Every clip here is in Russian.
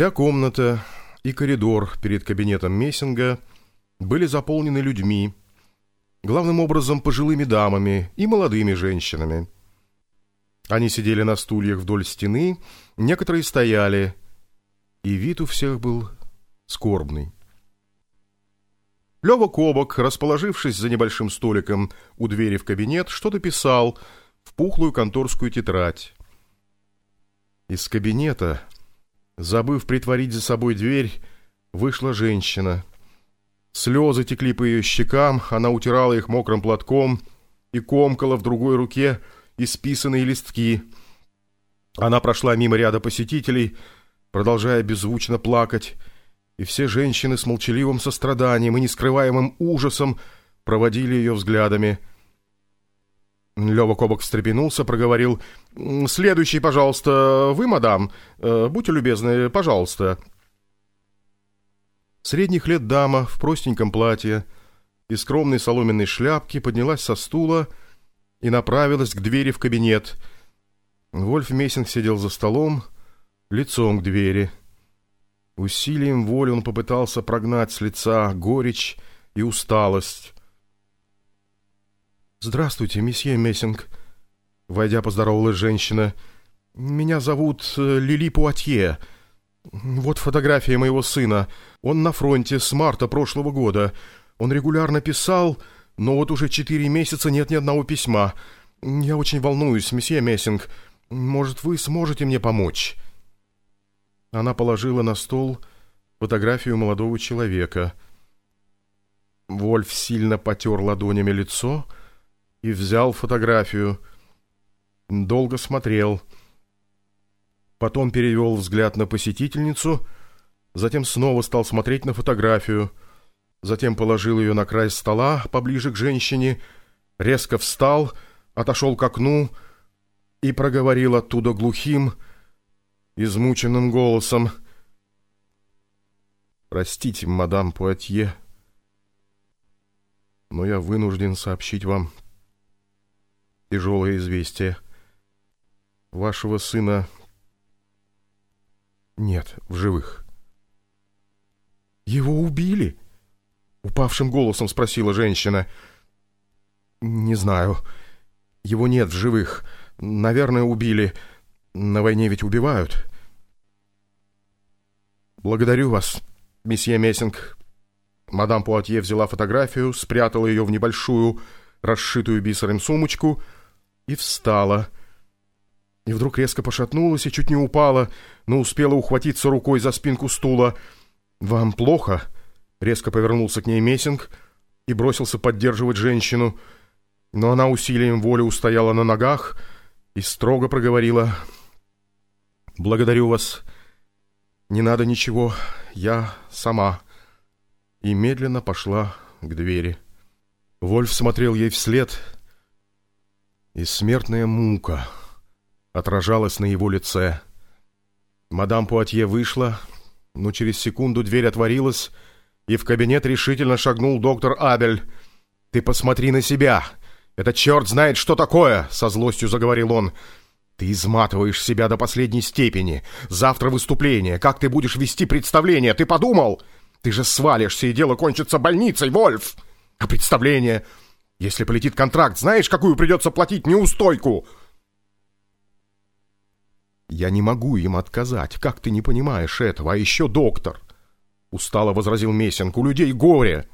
Вся комната и коридор перед кабинетом Мессинга были заполнены людьми, главным образом пожилыми дамами и молодыми женщинами. Они сидели на стульях вдоль стены, некоторые стояли, и вид у всех был скорбный. Лёва Кобок, расположившись за небольшим столиком у двери в кабинет, что-то писал в пухлую конторскую тетрадь. Из кабинета, забыв притворить за собой дверь, вышла женщина. Слезы текли по ее щекам, она утирала их мокрым платком и комкала в другой руке исписанные листки. Она прошла мимо ряда посетителей, продолжая беззвучно плакать, и все женщины с молчаливым состраданием и нескрываемым ужасом проводили ее взглядами. Лёва Кобок встрепенулся, проговорил «Следующий, пожалуйста, вы, мадам. Э, будьте любезны, пожалуйста». Средних лет дама в простеньком платье и скромной соломенной шляпке поднялась со стула и направилась к двери в кабинет. Вольф Мессинг сидел за столом, лицом к двери. Усилием воли он попытался прогнать с лица горечь и усталость. «Здравствуйте, месье Мессинг», — войдя поздоровалась женщина. «Меня зовут э, Лили Пуатье. Вот фотография моего сына. Он на фронте с марта прошлого года. Он регулярно писал, но вот уже четыре месяца нет ни одного письма. Я очень волнуюсь, месье Мессинг. Может, вы сможете мне помочь?» Она положила на стол фотографию молодого человека. Вольф сильно потер ладонями лицо и взял фотографию. Долго смотрел. Потом перевел взгляд на посетительницу, затем снова стал смотреть на фотографию. Затем положил ее на край стола поближе к женщине, резко встал, отошел к окну и проговорил оттуда глухим, измученным голосом. «Простите, мадам Пуатье, но я вынужден сообщить вам тяжелое известие. Вашего сына нет в живых». «Его убили?» — упавшим голосом спросила женщина. «Не знаю. Его нет в живых. Наверное, убили. На войне ведь убивают». «Благодарю вас, месье Мессинг». Мадам Пуатье взяла фотографию, спрятала ее в небольшую, расшитую бисером сумочку и встала. И вдруг резко пошатнулась и чуть не упала, но успела ухватиться рукой за спинку стула. «Вам плохо?» Резко повернулся к ней Мессинг и бросился поддерживать женщину. Но она усилием воли устояла на ногах и строго проговорила «Благодарю вас, «Не надо ничего, я сама». И медленно пошла к двери. Вольф смотрел ей вслед, и смертная мука отражалась на его лице. Мадам Пуатье вышла, но через секунду дверь отворилась, и в кабинет решительно шагнул доктор Абель. «Ты посмотри на себя! Это черт знает, что такое!» — со злостью заговорил он. Ты изматываешь себя до последней степени. Завтра выступление. Как ты будешь вести представление? Ты подумал? Ты же свалишься, и дело кончится больницей, Вольф! А представление? Если полетит контракт, знаешь, какую придется платить неустойку?» «Я не могу им отказать. Как ты не понимаешь этого? А еще доктор!» Устало возразил Мессинг. «У людей горе!»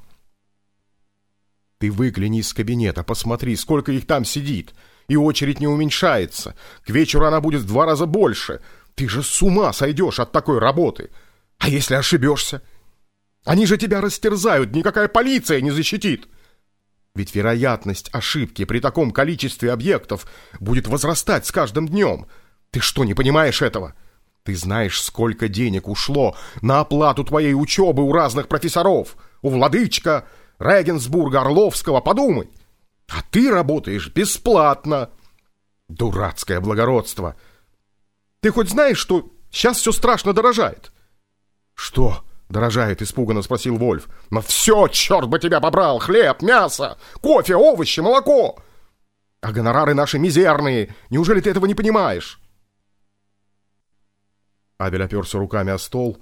«Ты выгляни из кабинета, посмотри, сколько их там сидит!» и очередь не уменьшается. К вечеру она будет в два раза больше. Ты же с ума сойдешь от такой работы. А если ошибешься? Они же тебя растерзают, никакая полиция не защитит. Ведь вероятность ошибки при таком количестве объектов будет возрастать с каждым днем. Ты что, не понимаешь этого? Ты знаешь, сколько денег ушло на оплату твоей учебы у разных профессоров, у Владычка, Регенсбурга, Орловского, подумай. А ты работаешь бесплатно. Дурацкое благородство. Ты хоть знаешь, что сейчас все страшно дорожает? Что дорожает? Испуганно спросил Вольф. Но все, черт бы тебя побрал! Хлеб, мясо, кофе, овощи, молоко. А гонорары наши мизерные. Неужели ты этого не понимаешь? Абель оперся руками о стол,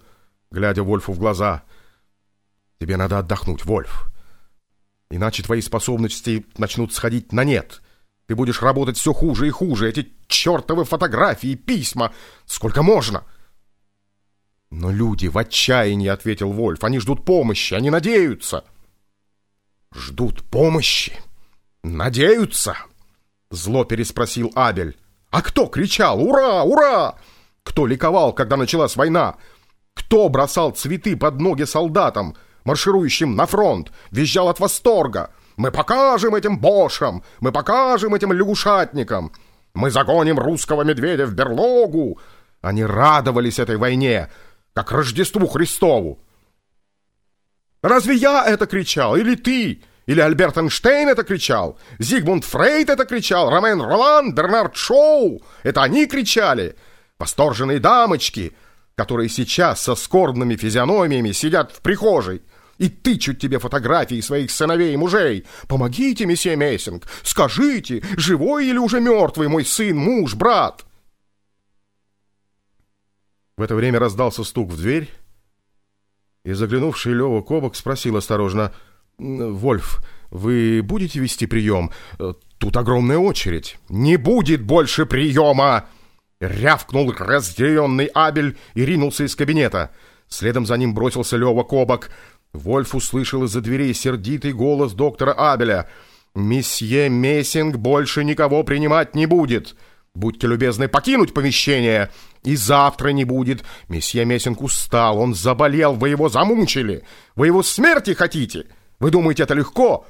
глядя Вольфу в глаза. «Тебе надо отдохнуть, Вольф. Иначе твои способности начнут сходить на нет. Ты будешь работать все хуже и хуже. Эти чертовы фотографии, письма. Сколько можно?» «Но люди в отчаянии», — ответил Вольф. «Они ждут помощи, они надеются». «Ждут помощи? Надеются?» Зло переспросил Абель. «А кто кричал «Ура! Ура!» Кто ликовал, когда началась война? Кто бросал цветы под ноги солдатам, марширующим на фронт, визжал от восторга? Мы покажем этим бошам! Мы покажем этим лягушатникам! Мы загоним русского медведя в берлогу!» Они радовались этой войне, как Рождеству Христову. Разве я это кричал? Или ты? Или Альберт Эйнштейн это кричал? Зигмунд Фрейд это кричал? Ромен Ролан? Бернард Шоу? Это они кричали? Восторженные дамочки, которые сейчас со скорбными физиономиями сидят в прихожей и тычут тебе фотографии своих сыновей и мужей. Помогите, месье Мессинг, скажите, живой или уже мертвый мой сын, муж, брат?» В это время раздался стук в дверь, и заглянувший Лева Кобок спросил осторожно, «Вольф, вы будете вести прием? Тут огромная очередь». «Не будет больше приема!» Рявкнул разъяренный Абель и ринулся из кабинета. Следом за ним бросился Лева Кобок. Вольф услышал из-за дверей сердитый голос доктора Абеля. «Месье Мессинг больше никого принимать не будет!» Будьте любезны покинуть помещение. И завтра не будет. Месье Мессинг устал, он заболел, вы его замучили. Вы его смерти хотите? Вы думаете, это легко?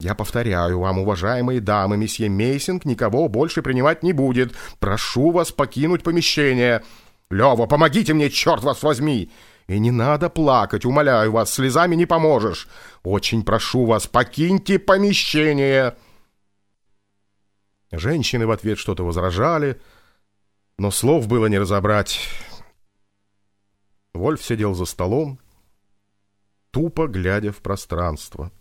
Я повторяю вам, уважаемые дамы, месье Мессинг никого больше принимать не будет. Прошу вас покинуть помещение. Лева, помогите мне, черт вас возьми! И не надо плакать, умоляю вас, слезами не поможешь. Очень прошу вас, покиньте помещение!» Женщины в ответ что-то возражали, но слов было не разобрать. Вольф сидел за столом, тупо глядя в пространство.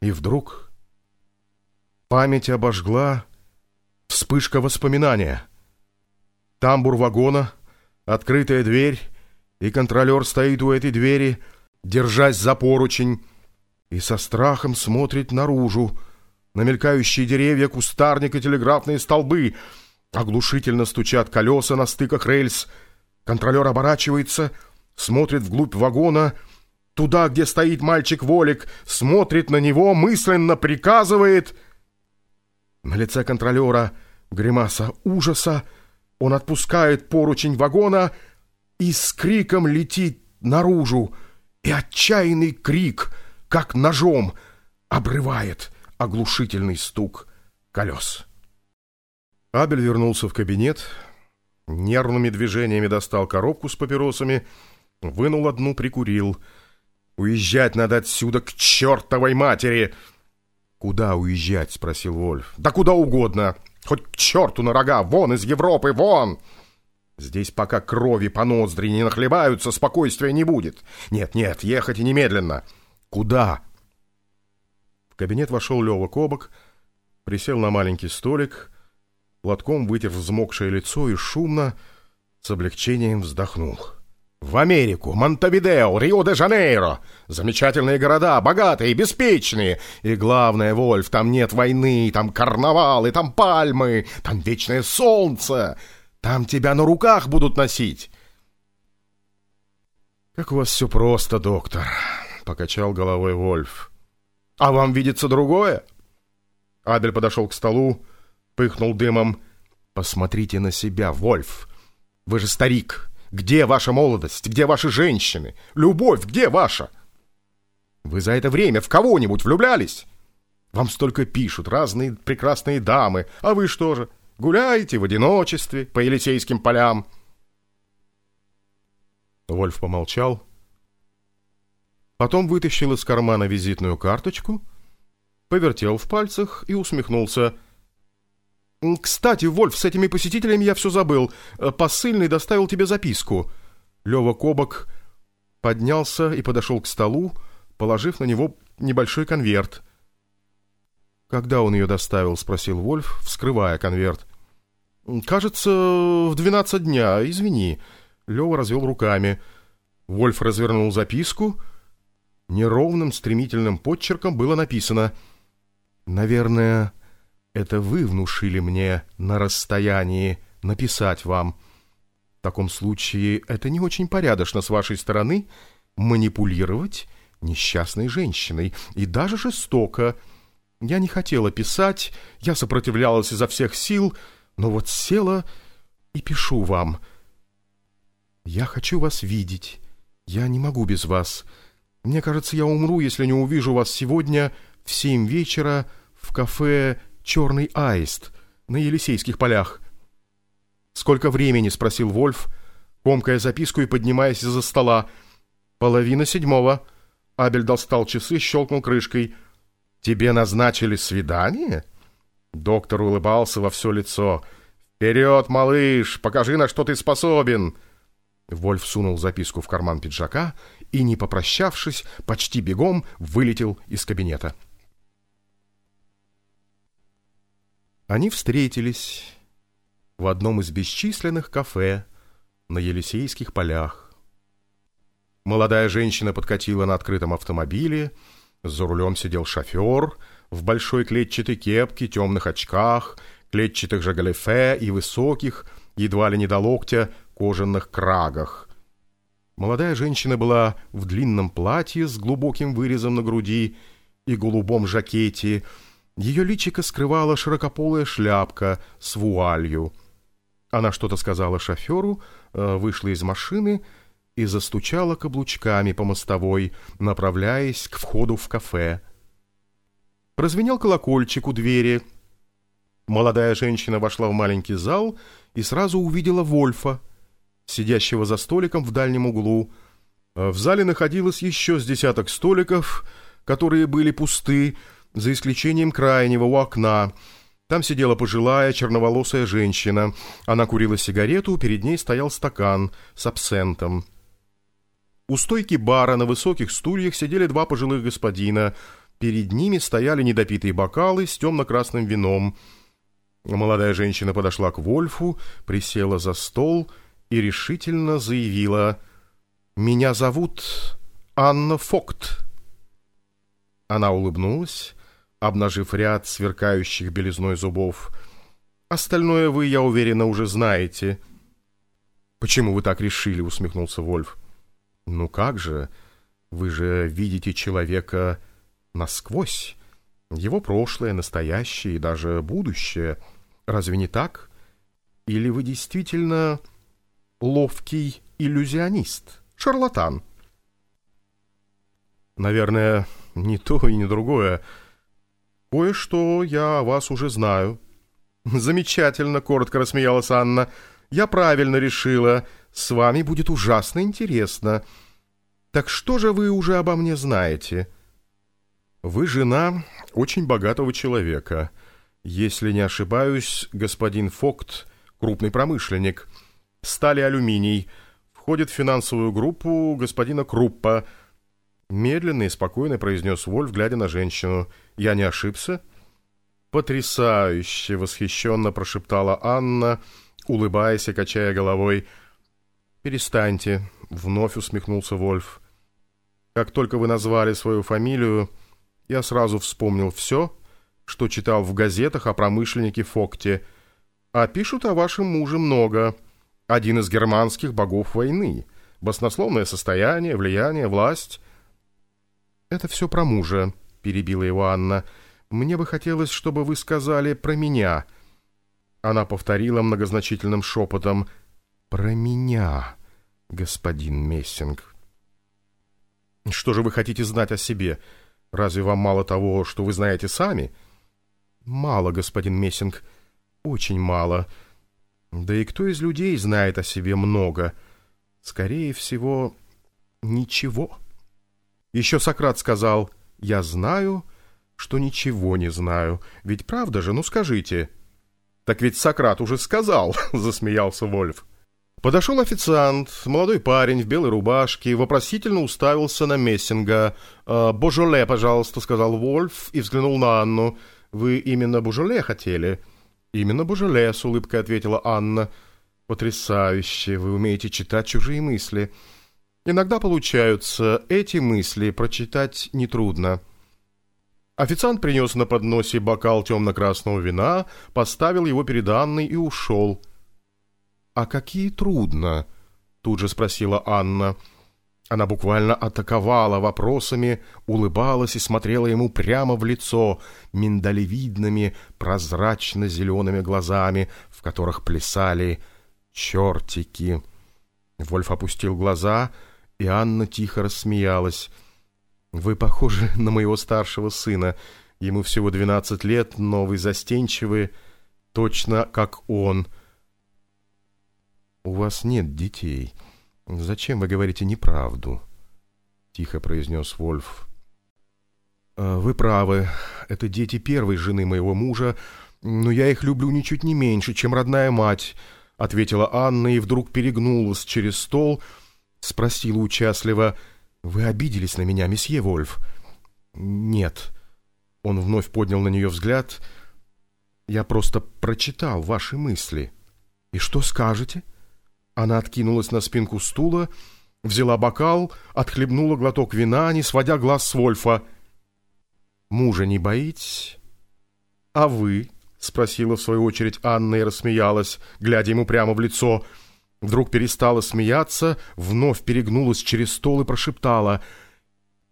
И вдруг память обожгла вспышка воспоминания. Тамбур вагона, открытая дверь, и контролер стоит у этой двери, держась за поручень, и со страхом смотрит наружу, на мелькающие деревья, кустарник и телеграфные столбы. Оглушительно стучат колеса на стыках рельс. Контролер оборачивается, смотрит вглубь вагона, туда, где стоит мальчик-волик, смотрит на него, мысленно приказывает. На лице контролера гримаса ужаса. Он отпускает поручень вагона и с криком летит наружу. И отчаянный крик, как ножом, обрывает — оглушительный стук колес. Абель вернулся в кабинет, нервными движениями достал коробку с папиросами, вынул одну, прикурил. «Уезжать надо отсюда к чертовой матери!» «Куда уезжать?» — спросил Вольф. «Да куда угодно! Хоть к черту на рога! Вон из Европы, вон!» «Здесь пока крови по ноздри не нахлебаются, спокойствия не будет. Нет-нет, ехать и немедленно!» «Куда?» кабинет вошел Лева Кобок, присел на маленький столик, платком вытер взмокшее лицо и шумно, с облегчением вздохнул. «В Америку! Монтевидео! Рио-де-Жанейро! Замечательные города, богатые, беспечные! И главное, Вольф, там нет войны, там карнавалы, там пальмы, там вечное солнце! Там тебя на руках будут носить!» «Как у вас все просто, доктор!» — покачал головой Вольф. «А вам видится другое?» Абель подошел к столу, пыхнул дымом. «Посмотрите на себя, Вольф! Вы же старик! Где ваша молодость? Где ваши женщины? Любовь где ваша? Вы за это время в кого-нибудь влюблялись? Вам столько пишут разные прекрасные дамы, а вы что же, гуляете в одиночестве по Елисейским полям?» Вольф помолчал, Потом вытащил из кармана визитную карточку, повертел в пальцах и усмехнулся. «Кстати, Вольф, с этими посетителями я все забыл. Посыльный доставил тебе записку». Лева Кобок поднялся и подошел к столу, положив на него небольшой конверт. «Когда он ее доставил?» — спросил Вольф, вскрывая конверт. «Кажется, в двенадцать дня, извини». Лева развел руками. Вольф развернул записку. Неровным стремительным подчерком было написано «Наверное, это вы внушили мне на расстоянии написать вам. В таком случае это не очень порядочно с вашей стороны манипулировать несчастной женщиной и даже жестоко. Я не хотела писать, я сопротивлялась изо всех сил, но вот села и пишу вам. Я хочу вас видеть. Я не могу без вас. Мне кажется, я умру, если не увижу вас сегодня в семь вечера в кафе «Черный аист» на Елисейских полях. «Сколько времени?» — спросил Вольф, комкая записку и поднимаясь из-за стола. «Половина седьмого». Абель достал часы, щелкнул крышкой. «Тебе назначили свидание?» Доктор улыбался во все лицо. «Вперед, малыш! Покажи, на что ты способен!» Вольф сунул записку в карман пиджака и, не попрощавшись, почти бегом вылетел из кабинета. Они встретились в одном из бесчисленных кафе на Елисейских полях. Молодая женщина подкатила на открытом автомобиле, за рулем сидел шофер — в большой клетчатой кепке, темных очках, клетчатых же галифе и высоких, едва ли не до локтя, кожаных крагах. Молодая женщина была в длинном платье с глубоким вырезом на груди и голубом жакете. Ее личико скрывала широкополая шляпка с вуалью. Она что-то сказала шоферу, э, вышла из машины и застучала каблучками по мостовой, направляясь к входу в кафе. Прозвенел колокольчик у двери. Молодая женщина вошла в маленький зал и сразу увидела Вольфа, сидящего за столиком в дальнем углу. В зале находилось еще с десяток столиков, которые были пусты, за исключением крайнего у окна. Там сидела пожилая черноволосая женщина. Она курила сигарету, перед ней стоял стакан с абсентом. У стойки бара на высоких стульях сидели два пожилых господина — Перед ними стояли недопитые бокалы с темно-красным вином. Молодая женщина подошла к Вольфу, присела за стол и решительно заявила «Меня зовут Анна Фокт». Она улыбнулась, обнажив ряд сверкающих белизной зубов. «Остальное вы, я уверена, уже знаете». «Почему вы так решили?» — усмехнулся Вольф. «Ну как же, вы же видите человека насквозь. Его прошлое, настоящее и даже будущее. Разве не так? Или вы действительно ловкий иллюзионист, шарлатан? Наверное, не то и не другое. Кое-что я о вас уже знаю. Замечательно, коротко рассмеялась Анна. Я правильно решила. С вами будет ужасно интересно. Так что же вы уже обо мне знаете?» Вы жена очень богатого человека. Если не ошибаюсь, господин Фокт — крупный промышленник. Стали алюминий. Входит в финансовую группу господина Круппа. Медленно и спокойно произнес Вольф, глядя на женщину. «Я не ошибся?» «Потрясающе!» — восхищенно прошептала Анна, улыбаясь и качая головой. «Перестаньте», — вновь усмехнулся Вольф. «Как только вы назвали свою фамилию, я сразу вспомнил все, что читал в газетах о промышленнике Фокте. А пишут о вашем муже много. Один из германских богов войны. Баснословное состояние, влияние, власть. «Это все про мужа», — перебила его Анна. «Мне бы хотелось, чтобы вы сказали про меня». Она повторила многозначительным шепотом «Про меня, господин Мессинг». «Что же вы хотите знать о себе?» Разве вам мало того, что вы знаете сами? Мало, господин Мессинг, очень мало. Да и кто из людей знает о себе много? Скорее всего, ничего. Еще Сократ сказал, я знаю, что ничего не знаю. Ведь правда же, ну скажите. Так ведь Сократ уже сказал, засмеялся Вольф. Подошел официант, молодой парень в белой рубашке, вопросительно уставился на Мессинга. «Э, «Божоле, пожалуйста», — сказал Вольф и взглянул на Анну. «Вы именно Божоле хотели?» «Именно Божеле», — с улыбкой ответила Анна. «Потрясающе! Вы умеете читать чужие мысли. Иногда получаются эти мысли прочитать нетрудно». Официант принес на подносе бокал темно-красного вина, поставил его перед Анной и ушел. «А какие трудно?» — тут же спросила Анна. Она буквально атаковала вопросами, улыбалась и смотрела ему прямо в лицо миндалевидными, прозрачно-зелеными глазами, в которых плясали чертики. Вольф опустил глаза, и Анна тихо рассмеялась. «Вы похожи на моего старшего сына. Ему всего двенадцать лет, но вы застенчивы, точно как он». «У вас нет детей». «Зачем вы говорите неправду?» — тихо произнес Вольф. «А, «Вы правы. Это дети первой жены моего мужа, но я их люблю ничуть не меньше, чем родная мать», — ответила Анна и вдруг перегнулась через стол, спросила участливо, «Вы обиделись на меня, месье Вольф?» «Нет». Он вновь поднял на нее взгляд. «Я просто прочитал ваши мысли. И что скажете?» Она откинулась на спинку стула, взяла бокал, отхлебнула глоток вина, не сводя глаз с Вольфа. «Мужа не боитесь?» «А вы?» — спросила в свою очередь Анна и рассмеялась, глядя ему прямо в лицо. Вдруг перестала смеяться, вновь перегнулась через стол и прошептала.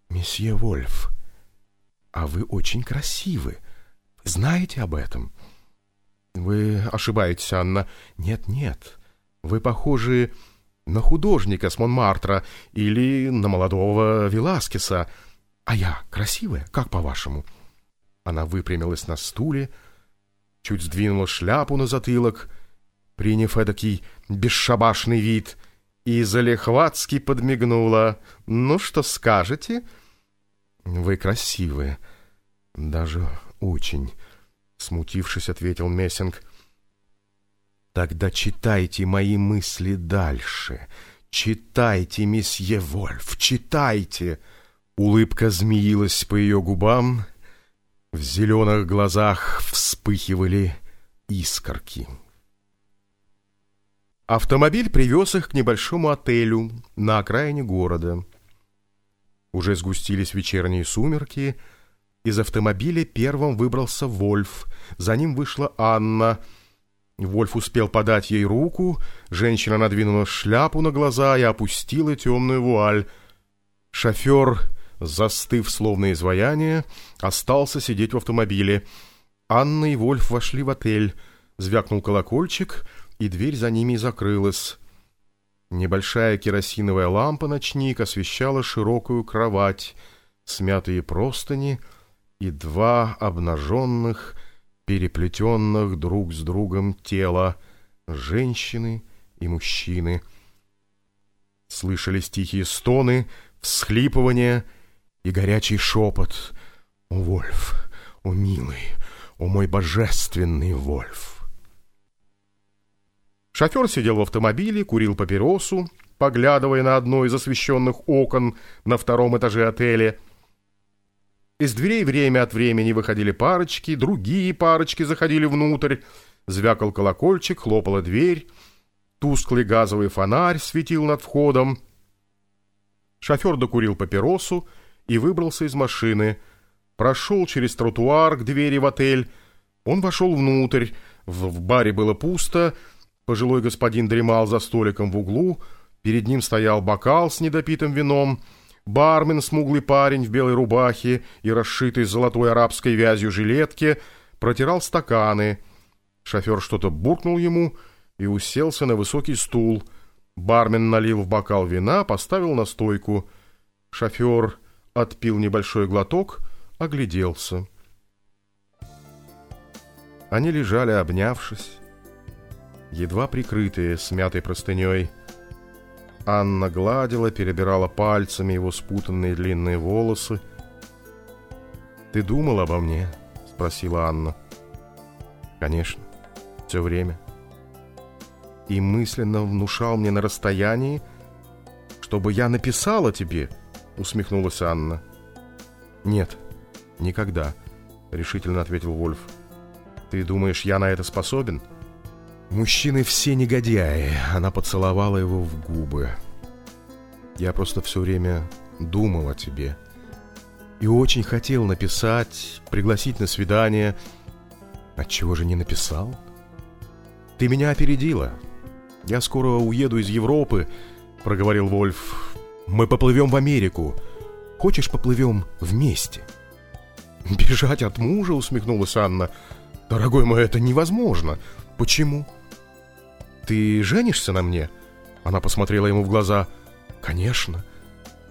«Месье Вольф, а вы очень красивы. Вы знаете об этом?» «Вы ошибаетесь, Анна. Нет-нет». Вы похожи на художника с Монмартра или на молодого Веласкеса. А я красивая, как по-вашему?» Она выпрямилась на стуле, чуть сдвинула шляпу на затылок, приняв эдакий бесшабашный вид, и залихватски подмигнула. «Ну, что скажете?» «Вы красивые, даже очень», — смутившись, ответил Мессинг. Тогда читайте мои мысли дальше. Читайте, месье Вольф, читайте. Улыбка змеилась по ее губам. В зеленых глазах вспыхивали искорки. Автомобиль привез их к небольшому отелю на окраине города. Уже сгустились вечерние сумерки. Из автомобиля первым выбрался Вольф. За ним вышла Анна — Вольф успел подать ей руку, женщина надвинула шляпу на глаза и опустила темную вуаль. Шофер, застыв словно изваяние, остался сидеть в автомобиле. Анна и Вольф вошли в отель. Звякнул колокольчик, и дверь за ними закрылась. Небольшая керосиновая лампа-ночник освещала широкую кровать, смятые простыни и два обнаженных, переплетенных друг с другом тела женщины и мужчины. Слышались тихие стоны, всхлипывания и горячий шепот. «О, Вольф! О, милый! О, мой божественный Вольф!» Шофер сидел в автомобиле, курил папиросу, поглядывая на одно из освещенных окон на втором этаже отеля — из дверей время от времени выходили парочки, другие парочки заходили внутрь. Звякал колокольчик, хлопала дверь. Тусклый газовый фонарь светил над входом. Шофер докурил папиросу и выбрался из машины. Прошел через тротуар к двери в отель. Он вошел внутрь. В, в баре было пусто. Пожилой господин дремал за столиком в углу. Перед ним стоял бокал с недопитым вином — Бармен, смуглый парень в белой рубахе и расшитой золотой арабской вязью жилетке, протирал стаканы. Шофер что-то буркнул ему и уселся на высокий стул. Бармен налил в бокал вина, поставил на стойку. Шофер отпил небольшой глоток, огляделся. Они лежали, обнявшись, едва прикрытые смятой простыней. Анна гладила, перебирала пальцами его спутанные длинные волосы. «Ты думал обо мне?» — спросила Анна. «Конечно, все время. И мысленно внушал мне на расстоянии, чтобы я написала тебе?» — усмехнулась Анна. «Нет, никогда», — решительно ответил Вольф. Ты думаешь, я на это способен? Мужчины все негодяи. Она поцеловала его в губы. Я просто все время думал о тебе. И очень хотел написать, пригласить на свидание. Отчего же не написал? Ты меня опередила. Я скоро уеду из Европы, проговорил Вольф. Мы поплывем в Америку. Хочешь, поплывем вместе? Бежать от мужа, усмехнулась Анна. Дорогой мой, это невозможно. Почему? Ты женишься на мне? Она посмотрела ему в глаза. Конечно.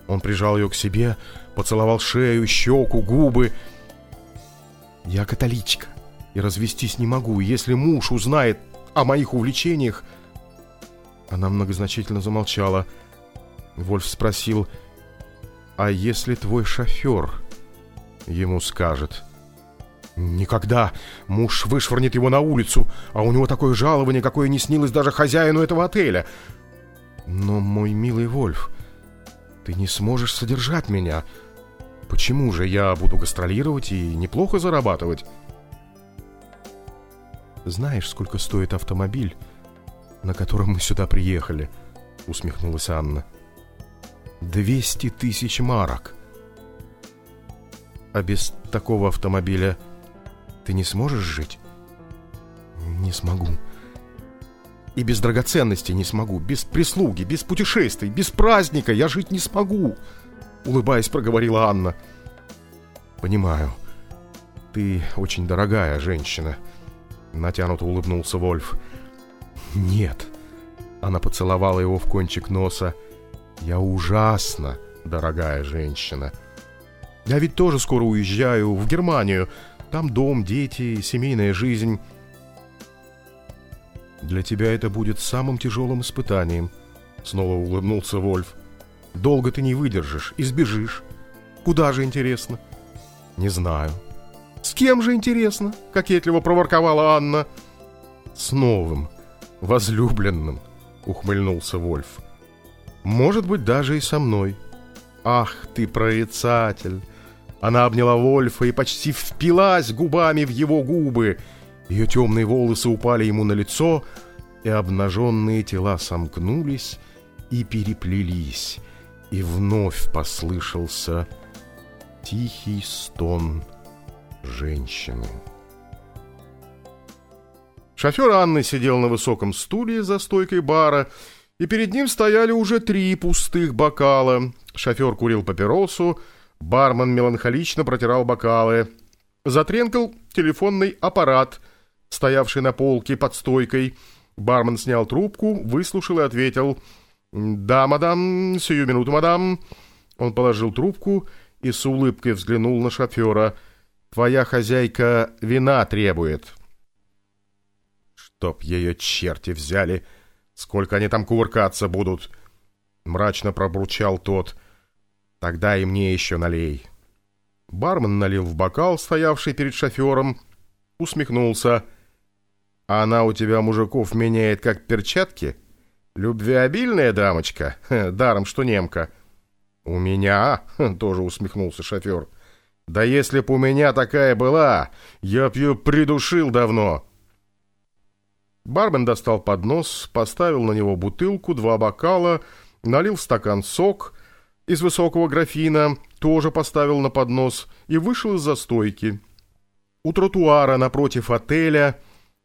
Он прижал ее к себе, поцеловал шею, щеку, губы. Я католичка и развестись не могу. Если муж узнает о моих увлечениях... Она многозначительно замолчала. Вольф спросил, «А если твой шофер ему скажет?» Никогда. Муж вышвырнет его на улицу, а у него такое жалование, какое не снилось даже хозяину этого отеля. Но, мой милый Вольф, ты не сможешь содержать меня. Почему же я буду гастролировать и неплохо зарабатывать? Знаешь, сколько стоит автомобиль, на котором мы сюда приехали? Усмехнулась Анна. Двести тысяч марок. А без такого автомобиля ты не сможешь жить? Не смогу. И без драгоценностей не смогу, без прислуги, без путешествий, без праздника я жить не смогу, улыбаясь, проговорила Анна. Понимаю. Ты очень дорогая женщина, натянуто улыбнулся Вольф. Нет. Она поцеловала его в кончик носа. Я ужасно дорогая женщина. Я ведь тоже скоро уезжаю в Германию, там дом, дети, семейная жизнь. Для тебя это будет самым тяжелым испытанием. Снова улыбнулся Вольф. Долго ты не выдержишь, избежишь. Куда же интересно? Не знаю. С кем же интересно? Кокетливо проворковала Анна. С новым, возлюбленным, ухмыльнулся Вольф. Может быть, даже и со мной. Ах, ты прорицатель! Она обняла Вольфа и почти впилась губами в его губы. Ее темные волосы упали ему на лицо, и обнаженные тела сомкнулись и переплелись. И вновь послышался тихий стон женщины. Шофер Анны сидел на высоком стуле за стойкой бара, и перед ним стояли уже три пустых бокала. Шофер курил папиросу, Бармен меланхолично протирал бокалы. Затренкал телефонный аппарат, стоявший на полке под стойкой. Бармен снял трубку, выслушал и ответил. «Да, мадам, сию минуту, мадам». Он положил трубку и с улыбкой взглянул на шофера. «Твоя хозяйка вина требует». «Чтоб ее черти взяли! Сколько они там кувыркаться будут!» Мрачно пробурчал тот. Тогда и мне еще налей. Бармен налил в бокал, стоявший перед шофером, усмехнулся. Она у тебя мужиков меняет как перчатки? Любвеобильная дамочка? даром, что немка. У меня? тоже усмехнулся шофер. Да если б у меня такая была, я б ее придушил давно. Бармен достал поднос, поставил на него бутылку, два бокала, налил стакан сок — из высокого графина, тоже поставил на поднос и вышел из-за стойки. У тротуара напротив отеля,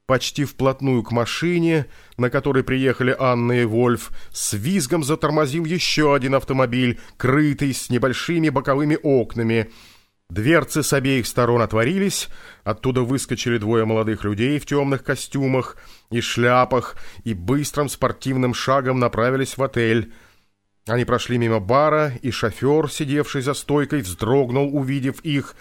почти вплотную к машине, на которой приехали Анна и Вольф, с визгом затормозил еще один автомобиль, крытый с небольшими боковыми окнами. Дверцы с обеих сторон отворились, оттуда выскочили двое молодых людей в темных костюмах и шляпах и быстрым спортивным шагом направились в отель — они прошли мимо бара, и шофер, сидевший за стойкой, вздрогнул, увидев их,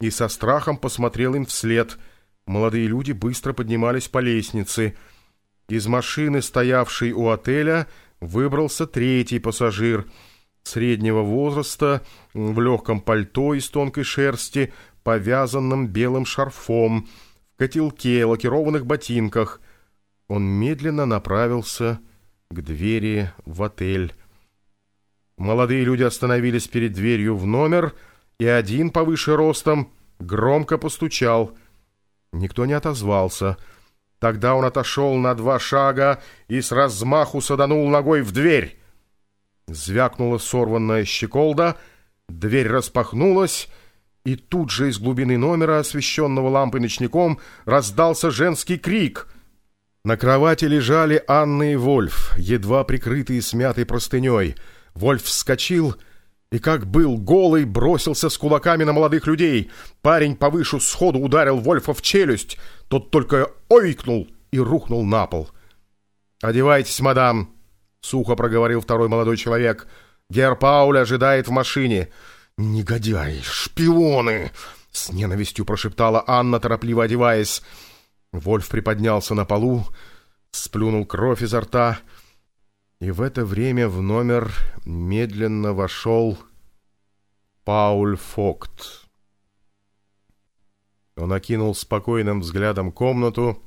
и со страхом посмотрел им вслед. Молодые люди быстро поднимались по лестнице. Из машины, стоявшей у отеля, выбрался третий пассажир среднего возраста, в легком пальто из тонкой шерсти, повязанном белым шарфом, в котелке, лакированных ботинках. Он медленно направился к двери в отель. Молодые люди остановились перед дверью в номер, и один повыше ростом громко постучал. Никто не отозвался. Тогда он отошел на два шага и с размаху саданул ногой в дверь. Звякнула сорванная щеколда, дверь распахнулась, и тут же из глубины номера, освещенного лампой ночником, раздался женский крик. На кровати лежали Анна и Вольф, едва прикрытые смятой простыней. Вольф вскочил и, как был голый, бросился с кулаками на молодых людей. Парень повыше сходу ударил Вольфа в челюсть. Тот только ойкнул и рухнул на пол. «Одевайтесь, мадам!» — сухо проговорил второй молодой человек. «Гер Пауль ожидает в машине». «Негодяи! Шпионы!» — с ненавистью прошептала Анна, торопливо одеваясь. Вольф приподнялся на полу, сплюнул кровь изо рта, и в это время в номер медленно вошел Пауль Фокт. Он окинул спокойным взглядом комнату,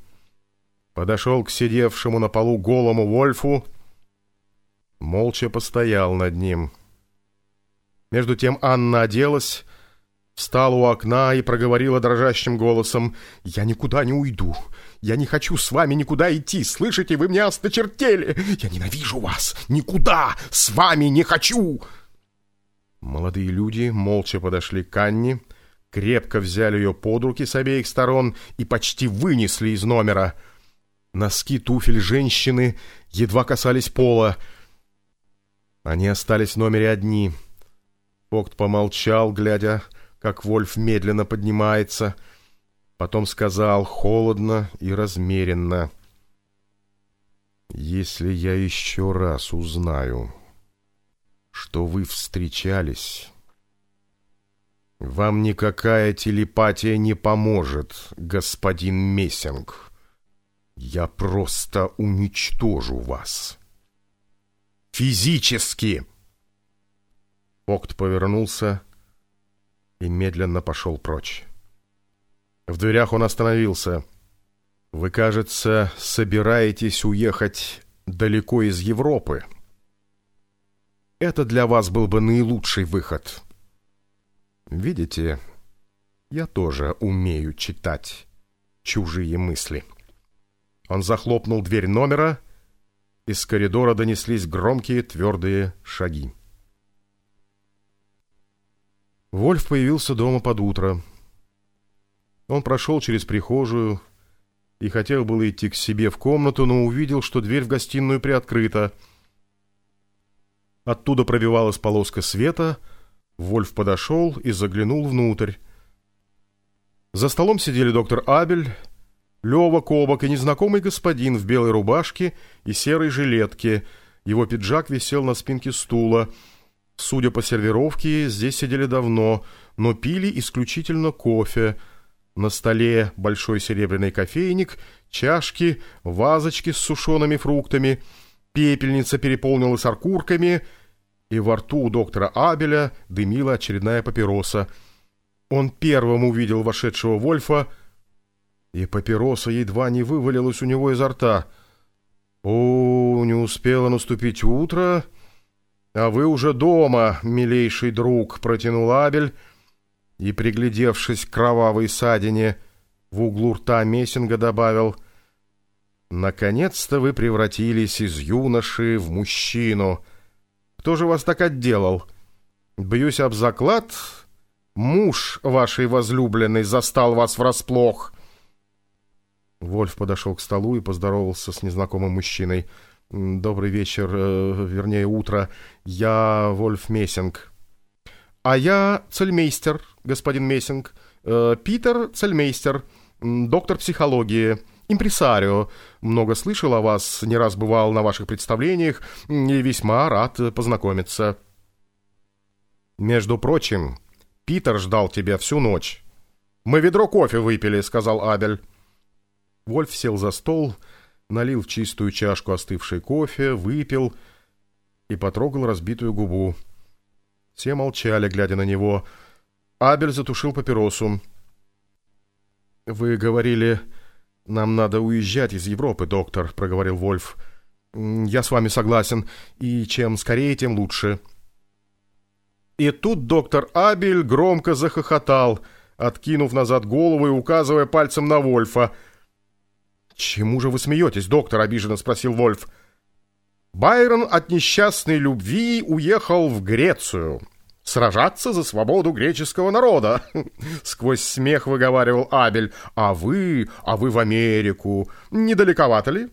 подошел к сидевшему на полу голому Вольфу, молча постоял над ним. Между тем Анна оделась, встала у окна и проговорила дрожащим голосом, «Я никуда не уйду, я не хочу с вами никуда идти, слышите, вы меня осточертели, я ненавижу вас, никуда с вами не хочу!» Молодые люди молча подошли к Анне, крепко взяли ее под руки с обеих сторон и почти вынесли из номера. Носки туфель женщины едва касались пола, они остались в номере одни. Фокт помолчал, глядя, как Вольф медленно поднимается. Потом сказал холодно и размеренно. «Если я еще раз узнаю, что вы встречались, вам никакая телепатия не поможет, господин Мессинг. Я просто уничтожу вас». Физически!» Фокт повернулся и медленно пошел прочь. В дверях он остановился. «Вы, кажется, собираетесь уехать далеко из Европы. Это для вас был бы наилучший выход. Видите, я тоже умею читать чужие мысли». Он захлопнул дверь номера из коридора донеслись громкие твердые шаги. Вольф появился дома под утро. Он прошел через прихожую и хотел было идти к себе в комнату, но увидел, что дверь в гостиную приоткрыта. Оттуда пробивалась полоска света. Вольф подошел и заглянул внутрь. За столом сидели доктор Абель, Лева Кобок и незнакомый господин в белой рубашке и серой жилетке. Его пиджак висел на спинке стула. Судя по сервировке, здесь сидели давно, но пили исключительно кофе. На столе большой серебряный кофейник, чашки, вазочки с сушеными фруктами, пепельница переполнилась аркурками, и во рту у доктора Абеля дымила очередная папироса. Он первым увидел вошедшего Вольфа — и папироса едва не вывалилась у него изо рта. «О, не успело наступить утро, а вы уже дома, милейший друг», — протянул Абель, и, приглядевшись к кровавой садине, в углу рта Мессинга добавил «Наконец-то вы превратились из юноши в мужчину. Кто же вас так отделал? Бьюсь об заклад, муж вашей возлюбленной застал вас врасплох». Вольф подошел к столу и поздоровался с незнакомым мужчиной. «Добрый вечер, э, вернее, утро. Я Вольф Мессинг». «А я цельмейстер, господин Мессинг. Э, Питер цельмейстер, доктор психологии, импресарио. Много слышал о вас, не раз бывал на ваших представлениях и весьма рад познакомиться». «Между прочим, Питер ждал тебя всю ночь». «Мы ведро кофе выпили», — сказал Абель. Вольф сел за стол, налил в чистую чашку остывший кофе, выпил и потрогал разбитую губу. Все молчали, глядя на него. Абель затушил папиросу. «Вы говорили, нам надо уезжать из Европы, доктор», — проговорил Вольф. «Я с вами согласен, и чем скорее, тем лучше». И тут доктор Абель громко захохотал — откинув назад голову и указывая пальцем на Вольфа. «Чему же вы смеетесь, доктор?» — обиженно спросил Вольф. Байрон от несчастной любви уехал в Грецию. Сражаться за свободу греческого народа. Сквозь смех выговаривал Абель. А вы, а вы в Америку. Недалековато ли?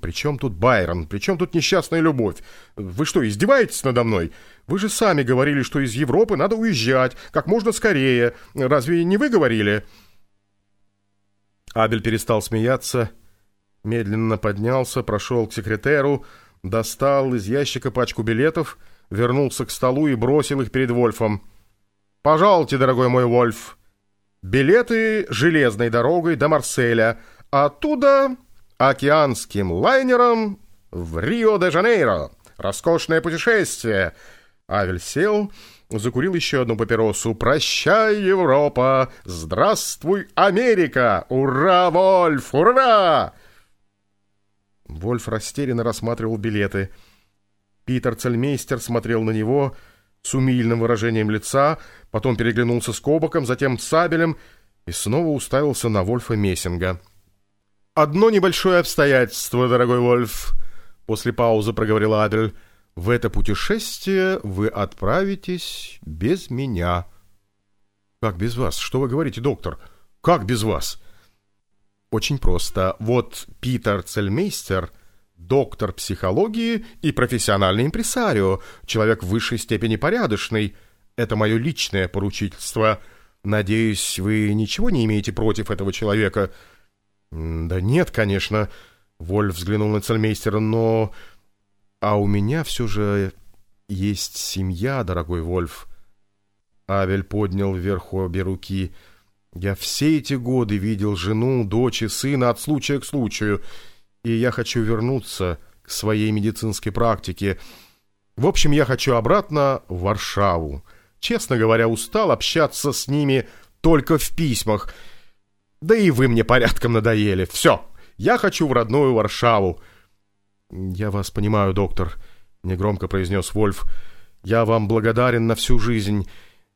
«При чем тут Байрон? При чем тут несчастная любовь? Вы что, издеваетесь надо мной? Вы же сами говорили, что из Европы надо уезжать как можно скорее. Разве не вы говорили?» Абель перестал смеяться, медленно поднялся, прошел к секретеру, достал из ящика пачку билетов, вернулся к столу и бросил их перед Вольфом. «Пожалуйте, дорогой мой Вольф, билеты железной дорогой до Марселя, оттуда океанским лайнером в Рио-де-Жанейро. Роскошное путешествие. Авель сел, закурил еще одну папиросу. «Прощай, Европа! Здравствуй, Америка! Ура, Вольф! Ура!» Вольф растерянно рассматривал билеты. Питер Цельмейстер смотрел на него с умильным выражением лица, потом переглянулся с Кобоком, затем с Сабелем и снова уставился на Вольфа Мессинга. «Одно небольшое обстоятельство, дорогой Вольф», — после паузы проговорил Адель. «В это путешествие вы отправитесь без меня». «Как без вас? Что вы говорите, доктор? Как без вас?» «Очень просто. Вот Питер Цельмейстер — доктор психологии и профессиональный импресарио, человек в высшей степени порядочный. Это мое личное поручительство. Надеюсь, вы ничего не имеете против этого человека?» «Да нет, конечно», — Вольф взглянул на цельмейстера, «но... А у меня все же есть семья, дорогой Вольф». Авель поднял вверх обе руки. «Я все эти годы видел жену, дочь и сына от случая к случаю, и я хочу вернуться к своей медицинской практике. В общем, я хочу обратно в Варшаву. Честно говоря, устал общаться с ними только в письмах». Да и вы мне порядком надоели. Все, я хочу в родную Варшаву. Я вас понимаю, доктор, негромко произнес Вольф. Я вам благодарен на всю жизнь.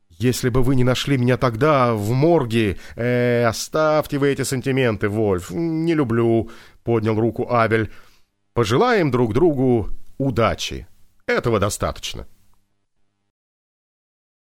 Если бы вы не нашли меня тогда в морге... Э, оставьте вы эти сантименты, Вольф. Не люблю, поднял руку Абель. Пожелаем друг другу удачи. Этого достаточно.